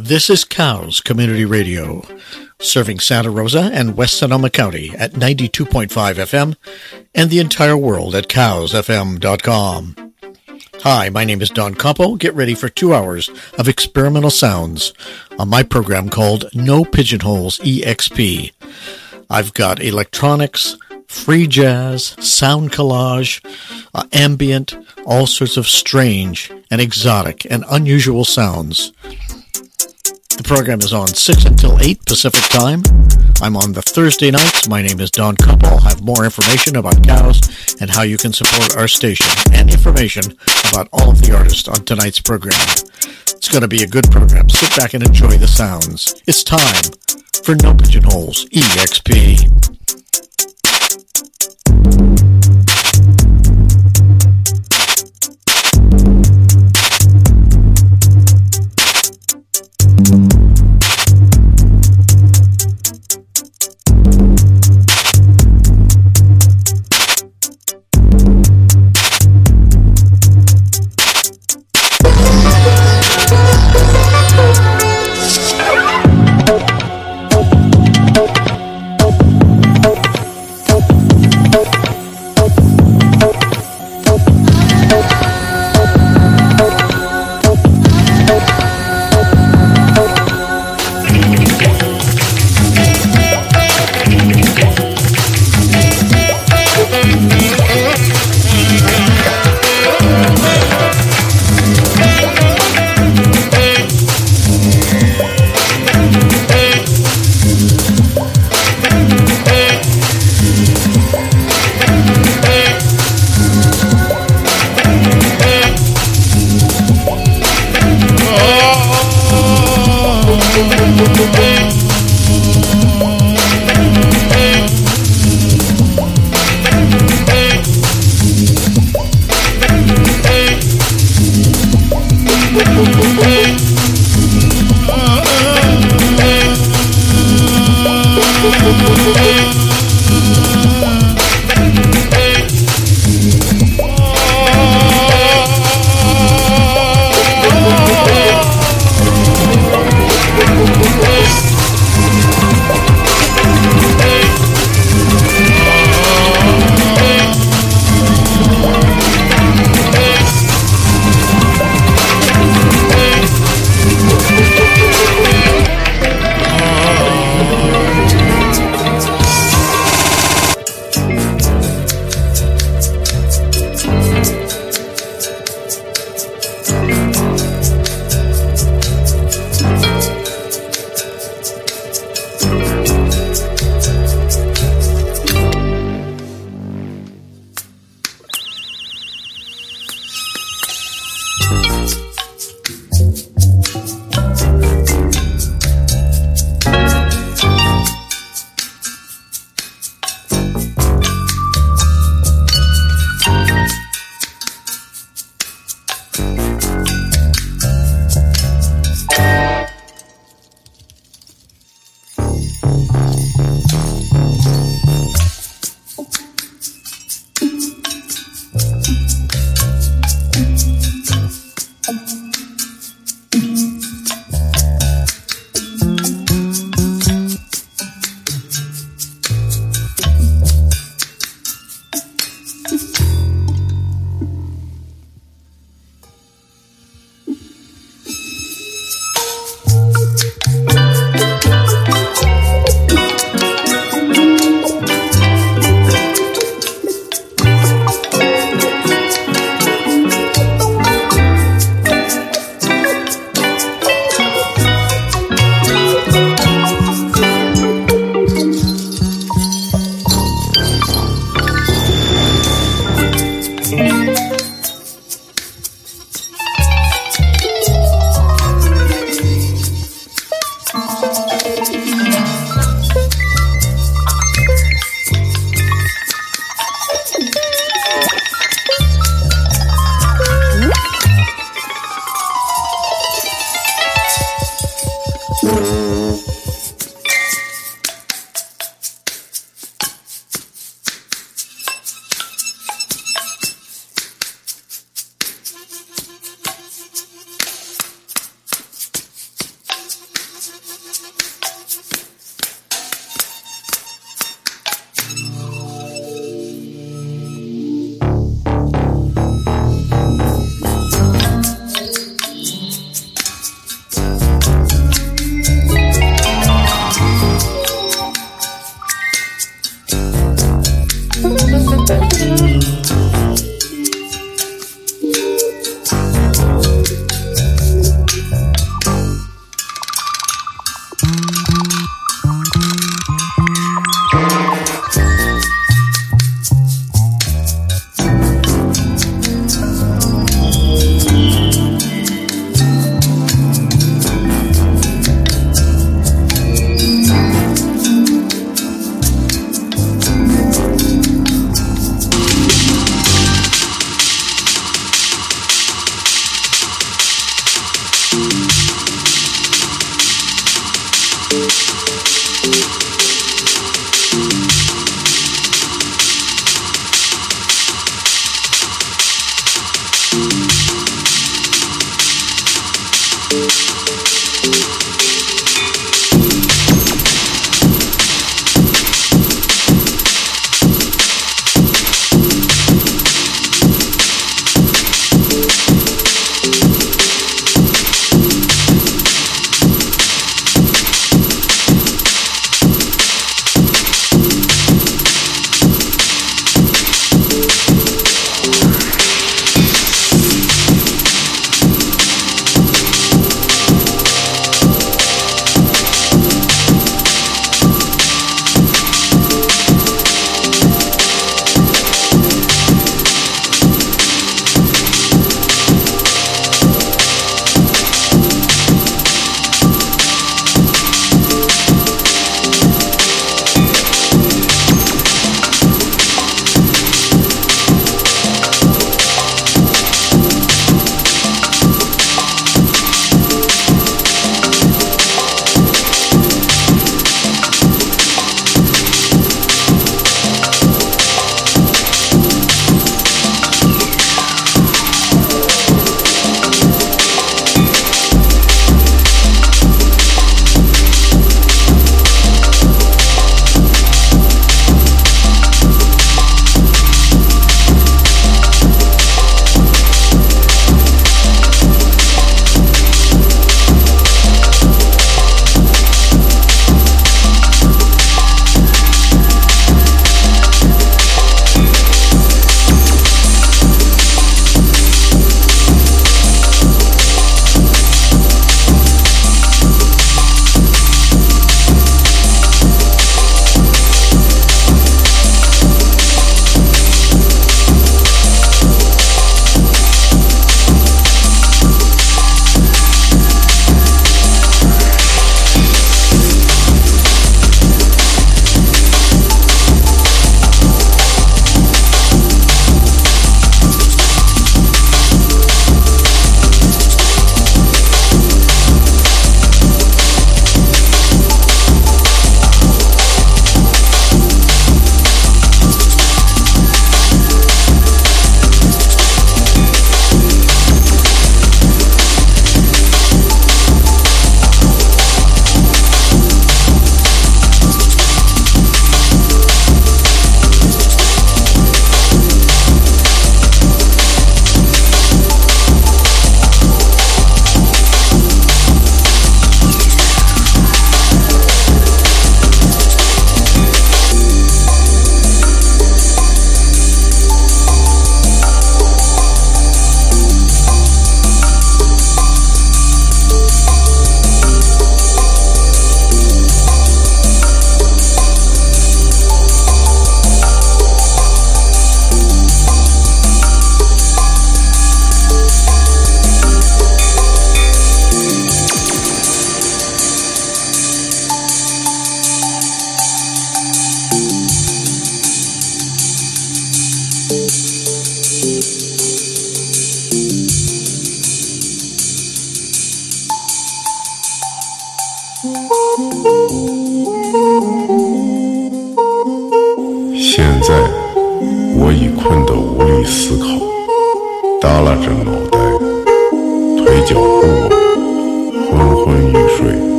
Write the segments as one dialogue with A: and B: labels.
A: This is KOWS Community Radio, serving Santa Rosa and West Sonoma County at 92.5 FM and the entire world at kowsfm.com. Hi, my name is Don Campau. Get ready for two hours of experimental sounds on my program called No Pigeonholes EXP. I've got electronics, free jazz, sound collage, uh, ambient, all sorts of strange and exotic and unusual sounds. The program is on 6 until 8 Pacific Time. I'm on the Thursday nights. My name is Don Campau. I'll have more information about KOWS and how you can support our station and information about all of the artists on tonight's program. It's going to be a good program. Sit back and enjoy the sounds. It's time for No Pigeonholes EXP.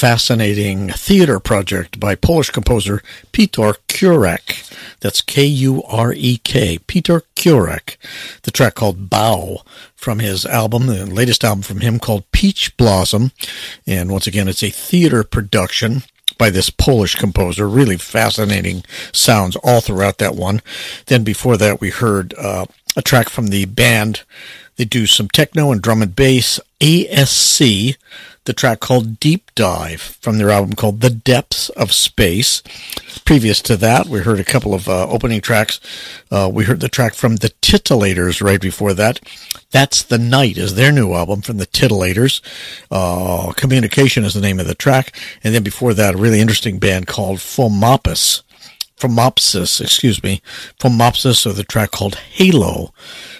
A: Fascinating theater project by Polish composer Peter Kurek. That's K U R E K. Peter Kurek. The track called Bow from his album, the latest album from him called Peach Blossom. And once again, it's a theater production by this Polish composer. Really fascinating sounds all throughout that one. Then before that, we heard uh, a track from the band. They do some techno and drum and bass. ASC, the track called Deep Dive from their album called The Depths of Space. Previous to that, we heard a couple of uh, opening tracks. Uh, we heard the track from The Titilators right before that. That's the Night is their new album from The Titilators. Uh, Communication is the name of the track. And then before that, a really interesting band called Phomopus. Phomopsis, excuse me, Phomopsis, or the track called Halo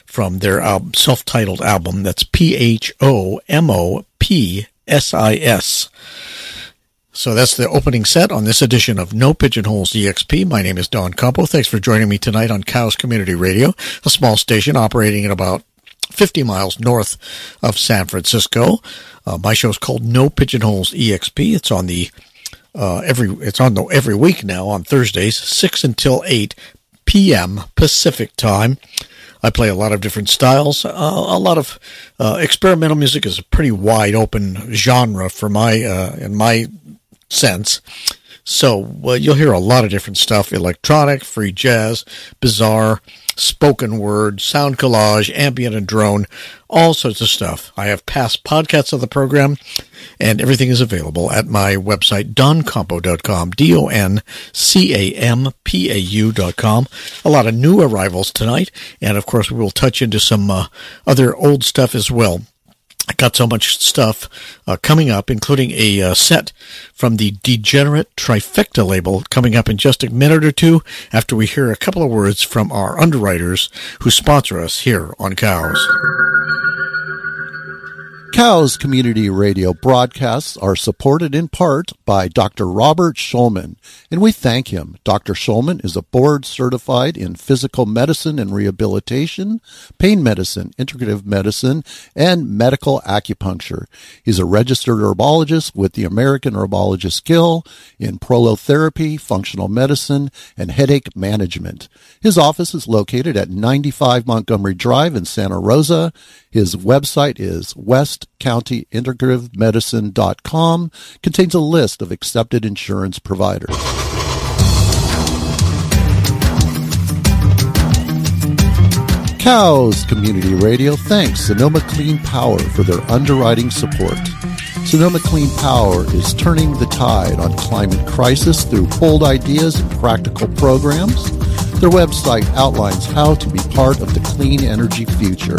A: from their self-titled album. That's P-H-O-M-O-P-S-I-S. So that's the opening set on this edition of No Pigeonholes EXP. My name is Don Campau. Thanks for joining me tonight on KOWS Community Radio, a small station operating at about 50 miles north of San Francisco. Uh, my show is called No Pigeonholes EXP. It's on the uh, every it's on every week now on Thursdays, six until eight p.m. Pacific time. I play a lot of different styles. Uh, a lot of uh, experimental music is a pretty wide open genre for my uh, in my sense. So uh, you'll hear a lot of different stuff: electronic, free jazz, bizarre, spoken word, sound collage, ambient and drone, all sorts of stuff. I have past podcasts of the program, and everything is available at my website, doncampau.com, D-O-N-C-A-M-P-A-U.com. A lot of new arrivals tonight, and of course we will touch into some uh, other old stuff as well. Got so much stuff uh, coming up, including a uh, set from the Degenerate Trifecta label coming up in just a minute or two after we hear a couple of words from our underwriters who sponsor us here on KOWS.
B: KOWS Community Radio broadcasts are supported in part by Dr. Robert Schulman, and we thank him. Dr. Schulman is a board certified in physical medicine and rehabilitation, pain medicine, integrative medicine, and medical acupuncture. He's a registered herbologist with the American Herbologist Guild in prolotherapy, functional medicine, and headache management. His office is located at 95 Montgomery Drive in Santa Rosa. His website is westcountyintegrativemedicine.com. Contains a list of accepted insurance providers. KOWS Community Radio thanks Sonoma Clean Power for their underwriting support. Sonoma Clean Power is turning the tide on climate crisis through bold ideas and practical programs. Their website outlines how to be part of the clean energy future.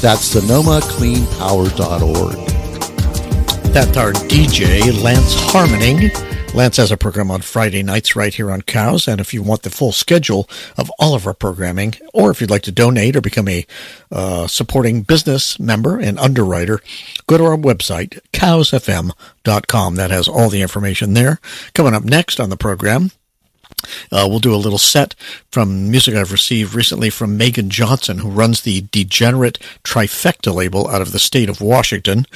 B: That's sonomacleanpower.org.
A: That's our DJ, Lance Harmoning. Lance has a program on Friday nights right here on KOWS. And if you want the full schedule of all of our programming, or if you'd like to donate or become a uh, supporting business member and underwriter, go to our website, kowsfm.com. That has all the information there. Coming up next on the program, Uh, we'll do a little set from music I've received recently from Megan Johnson, who runs the Degenerate Trifecta label out of the state of Washington.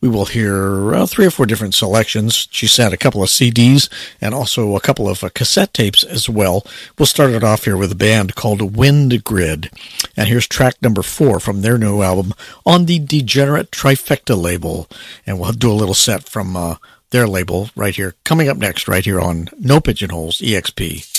A: We will hear uh, three or four different selections. She sent a couple of CDs and also a couple of uh, cassette tapes as well. We'll start it off here with a band called Wind Grid. And here's track number four from their new album on the Degenerate Trifecta label. And we'll do a little set from uh, their label right here, coming up next, right here on No Pigeonholes EXP.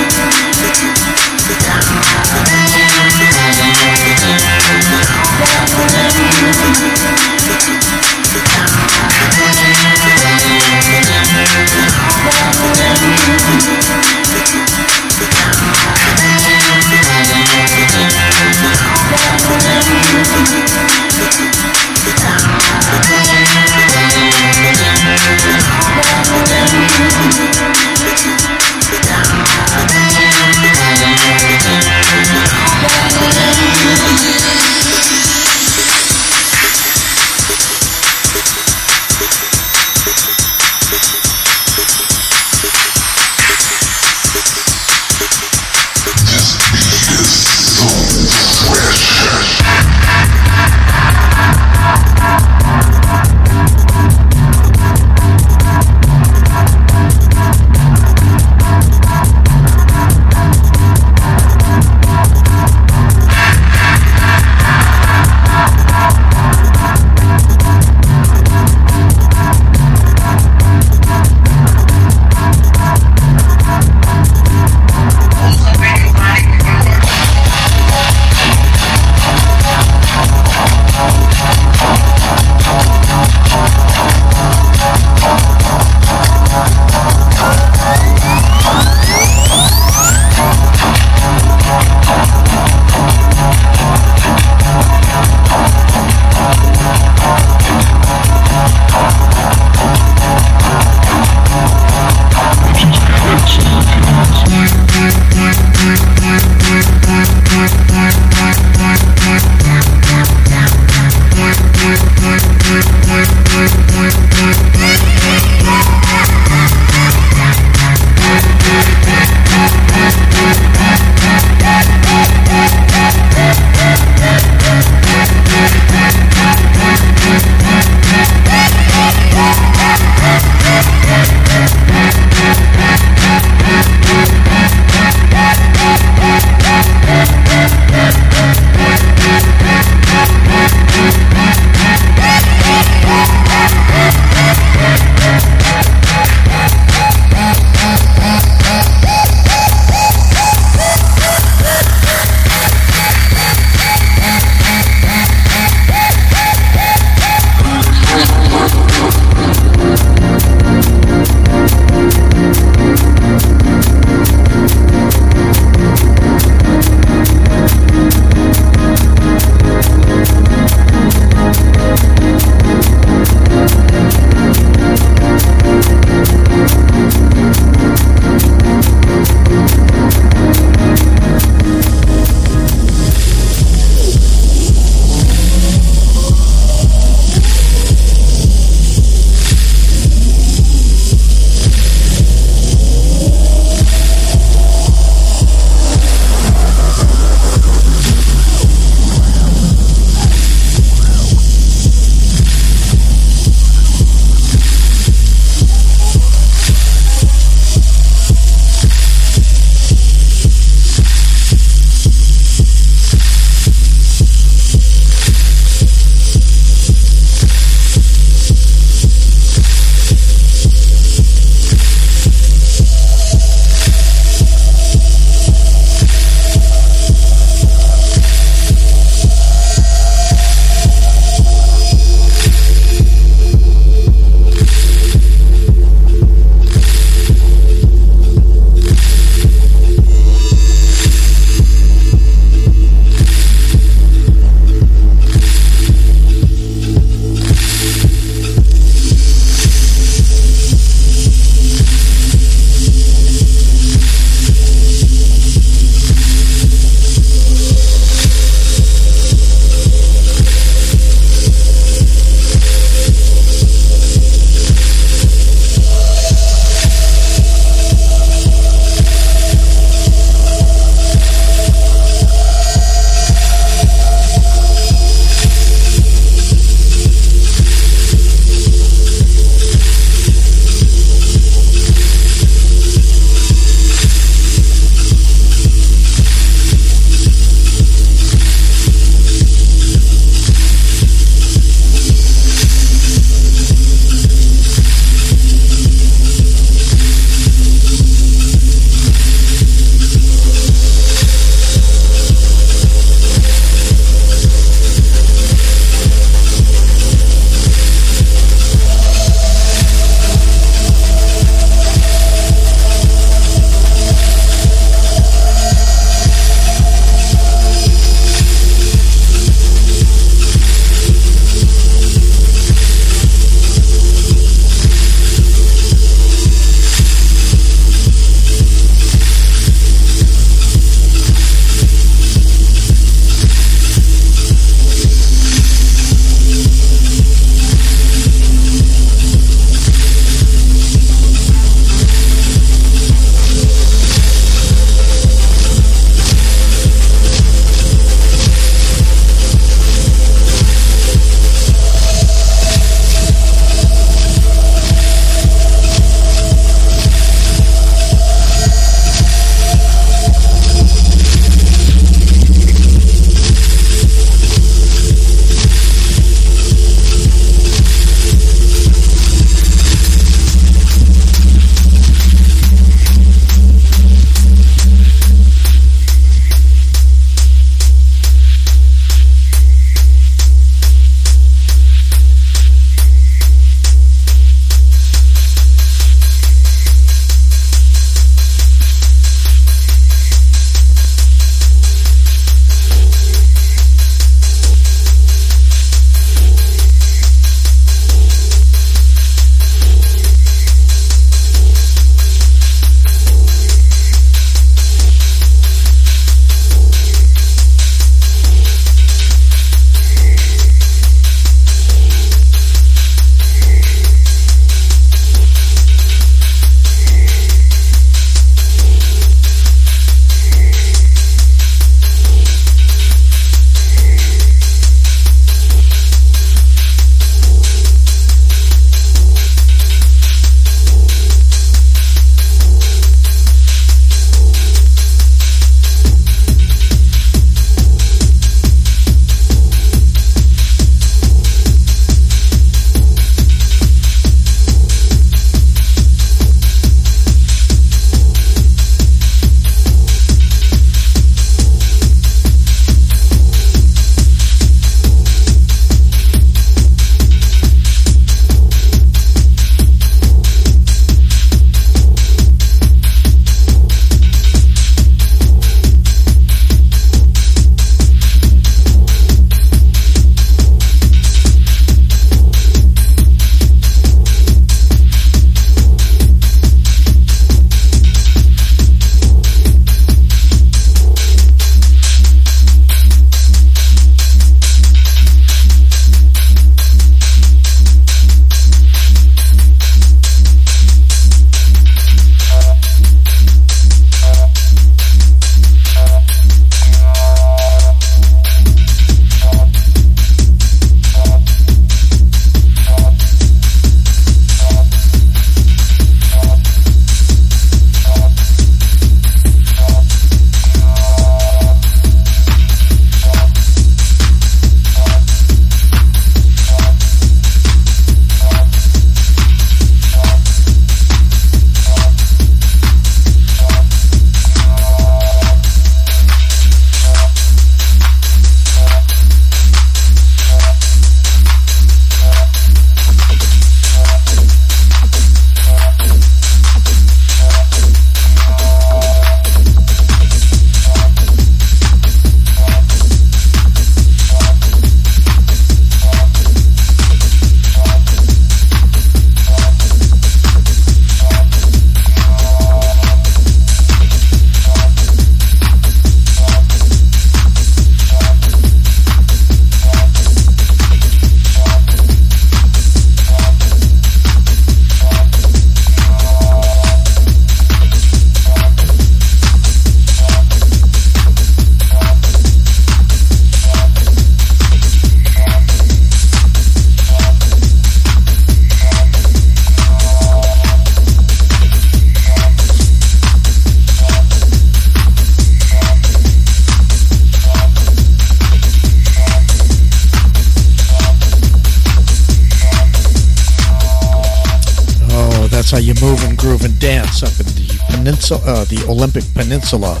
A: Peninsula, uh, the Olympic Peninsula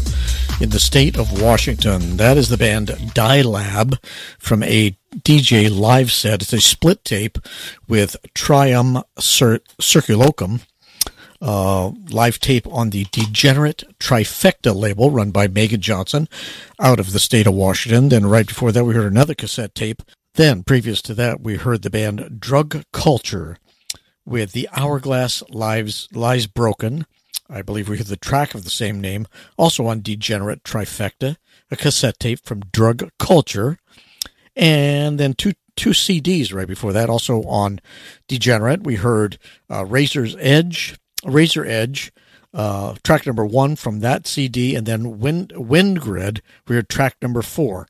A: in the state of Washington. That is the band Die Lab from a DJ live set. It's a split tape with Trium Cir- Circulorum. Uh, live tape on the Degenerate Trifecta label run by Megan Johnson out of the state of Washington. Then right before that, we heard another cassette tape. Then previous to that, we heard the band Drug Culture with the Hourglass Lives Lies Broken. I believe we heard the track of the same name, also on Degenerate Trifecta, a cassette tape from Drug Culture, and then two two CDs right before that, also on Degenerate. We heard uh, Razor's Edge, Razor Edge, uh, track number one from that CD, and then Wind Wind Grid. We heard track number four.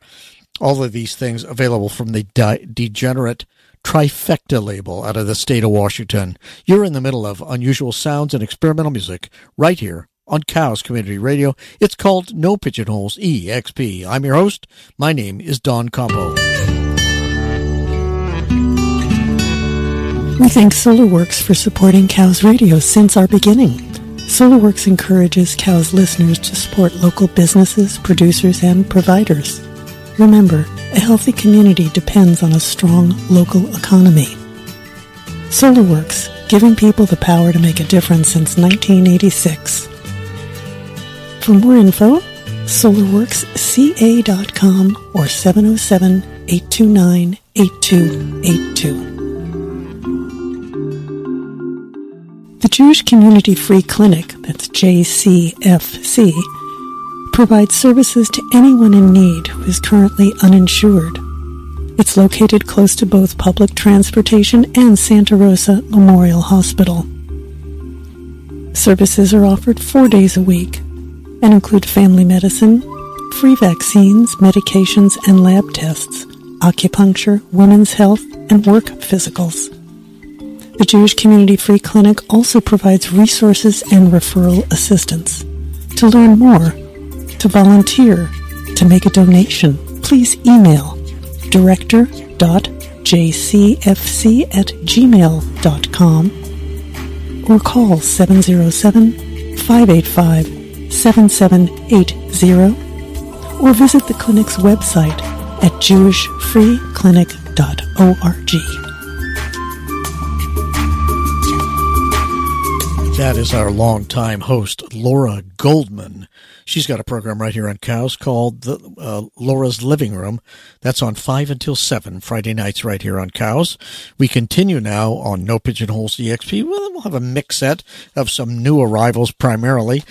A: All of these things available from the Degenerate trifecta label out of the state of Washington. You're in the middle of unusual sounds and experimental music right here on KOWS Community Radio. It's called No Pigeonholes EXP. I'm your host. My name is Don Campau.
C: We thank SolarWorks for supporting KOWS Radio since our beginning. SolarWorks encourages KOWS listeners to support local businesses, producers, and providers. Remember, a healthy community depends on a strong local economy. SolarWorks, giving people the power to make a difference since 1986. For more info, solarworksca.com or 707-829-8282. The Jewish Community Free Clinic, that's JCFC, provides services to anyone in need who is currently uninsured. It's located close to both public transportation and Santa Rosa Memorial Hospital. Services are offered four days a week and include family medicine, free vaccines, medications, and lab tests, acupuncture, women's health, and work physicals. The Jewish Community Free Clinic also provides resources and referral assistance. To learn more, to volunteer, to make a donation, please email director.jcfc at gmail.com or call 707-585-7780 or visit the clinic's website at jewishfreeclinic.org.
A: That is our longtime host, Laura Goldman. She's got a program right here on KOWS called the, uh, Laura's Living Room. That's on 5 until 7 Friday nights right here on KOWS. We continue now on No Pigeonholes EXP. We'll have a mix set of some new arrivals primarily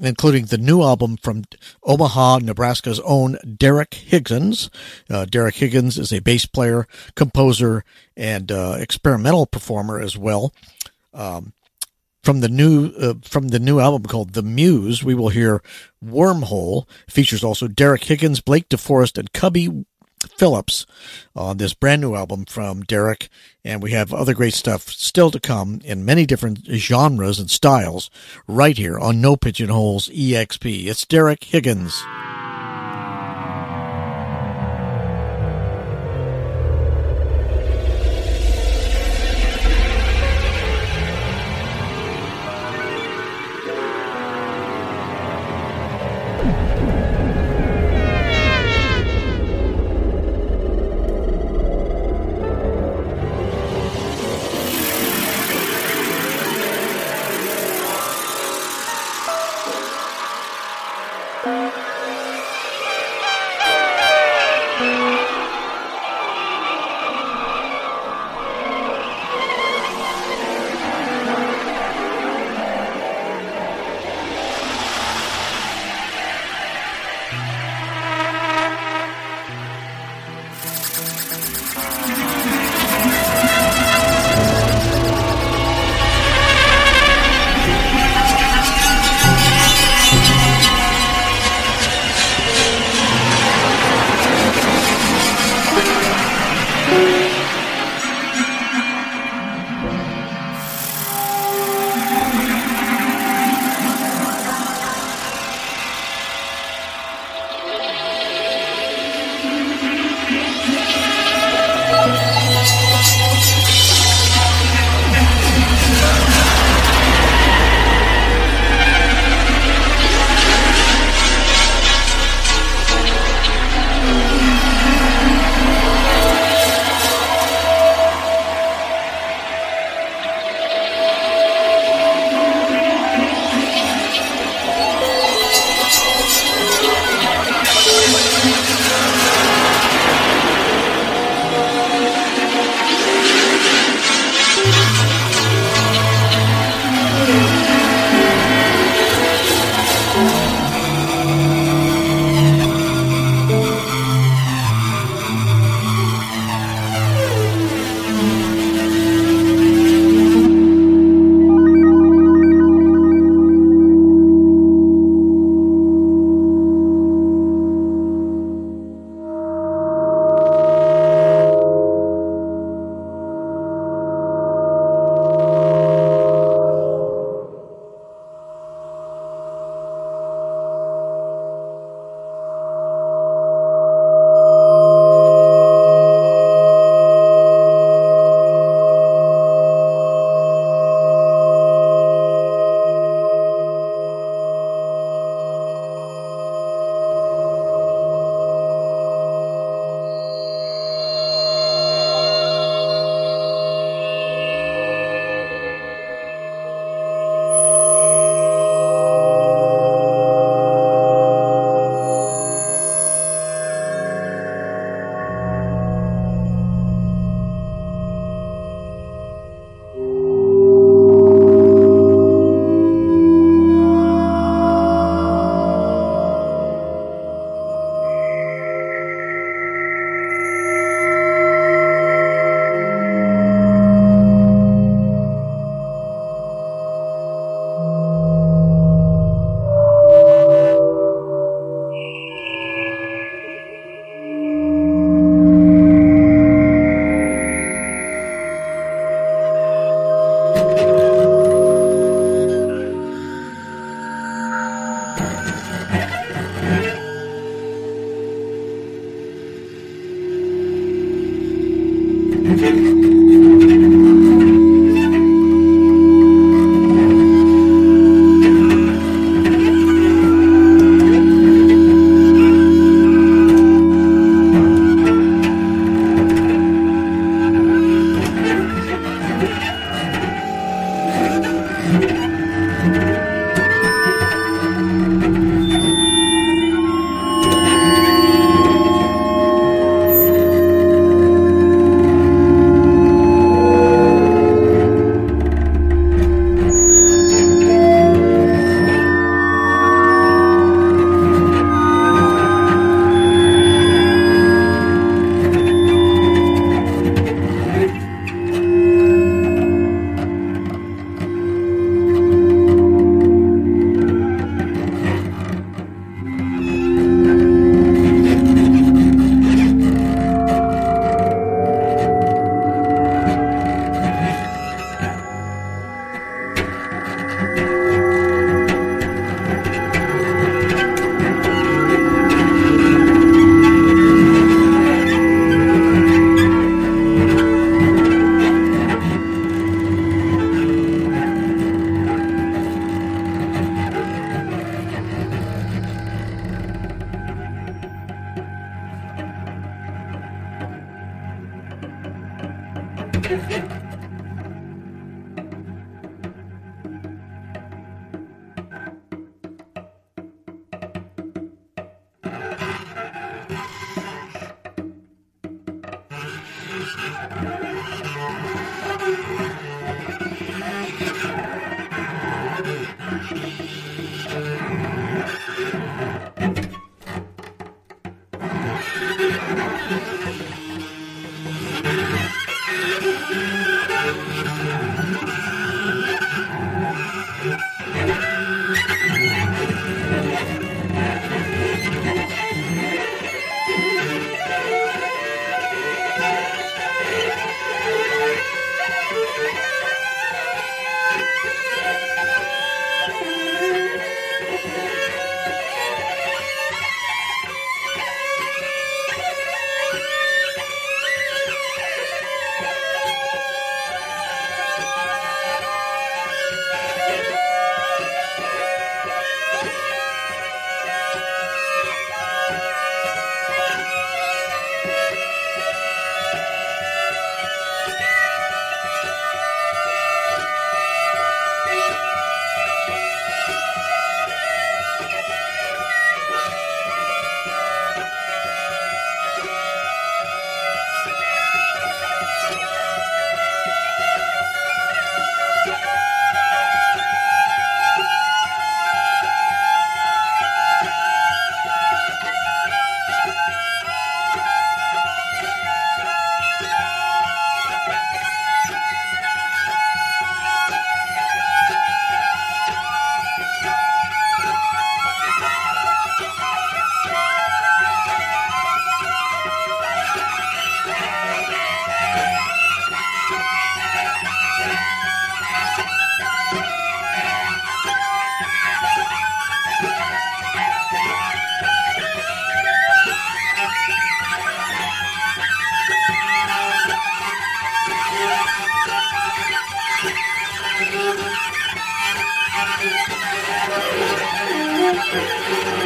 A: including the new album from Omaha, Nebraska's own Derek Higgins. Uh, Derek Higgins is a bass player, composer, and uh, experimental performer as well. Um, from the new uh, from the new album called The Muse, we will hear Wormhole. Features also Derek Higgins, Blake DeForest, and Cubby Phillips on this brand new album from Derek. And we have other great stuff still to come in many different genres and styles right here on No Pigeonholes EXP. It's Derek Higgins. thank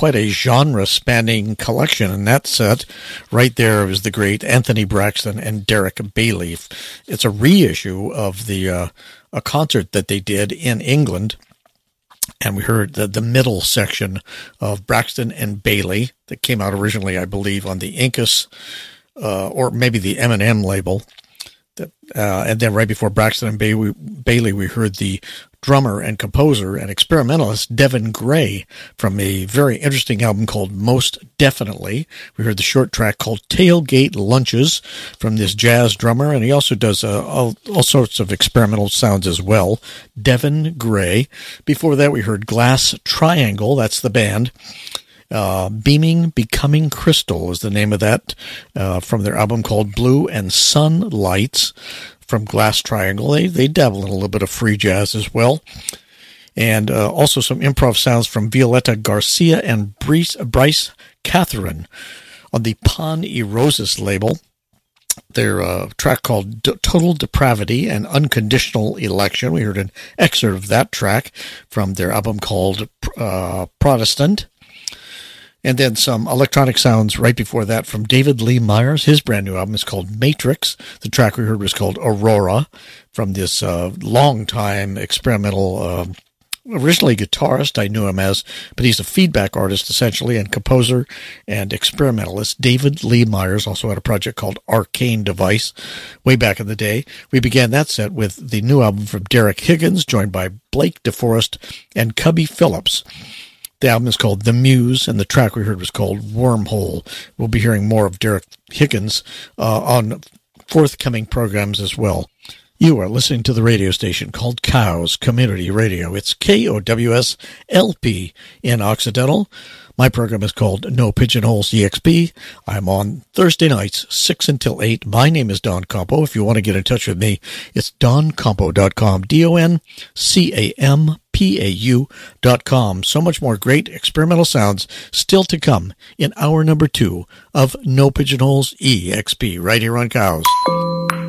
A: quite a genre spanning collection in that set. Right there is the great Anthony Braxton and Derek Bailey. It's a reissue of the uh, a concert that they did in England. And we heard the, the middle section of Braxton and Bailey that came out originally, I believe, on the Incus uh, or maybe the Emanem label. Uh, and then right before Braxton and Bailey, we heard the drummer and composer and experimentalist Devin Gray from a very interesting album called Most Definitely. We heard the short track called Tailgate Lunches from this jazz drummer, and he also does uh, all, all sorts of experimental sounds as well. Devin Gray. Before that, we heard Glass Triangle, that's the band. Uh, Beaming Becoming Crystal is the name of that uh, from their album called Blue and Sun Lights from Glass Triangle. They, they dabble in a little bit of free jazz as well. And uh, also some improv sounds from Violeta Garcia and Brice, Brice Catherin on the Pan y Rosas label. Their uh, track called D- Total Depravity and Unconditional Election. We heard an excerpt of that track from their album called uh, Protestant. And then some electronic sounds right before that from David Lee Myers. His brand new album is called Matrix. The track we heard was called Aurora from this uh, long time experimental, uh, originally guitarist, I knew him as, but he's a feedback artist essentially and composer and experimentalist. David Lee Myers also had a project called Arcane Device way back in the day. We began that set with the new album from Derek Higgins, joined by Blake DeForest and Cubby Phillips. The album is called The Muse, and the track we heard was called Wormhole. We'll be hearing more of Derek Higgins uh, on forthcoming programs as well. You are listening to the radio station called KOWS Community Radio. It's KOWS LP in Occidental. My program is called No Pigeonholes EXP. I'm on Thursday nights, 6 until 8. My name is Don Campau. If you want to get in touch with me, it's doncampau.com. Dot com. So much more great experimental sounds still to come in hour number two of No Pigeonholes EXP right here on KOWS.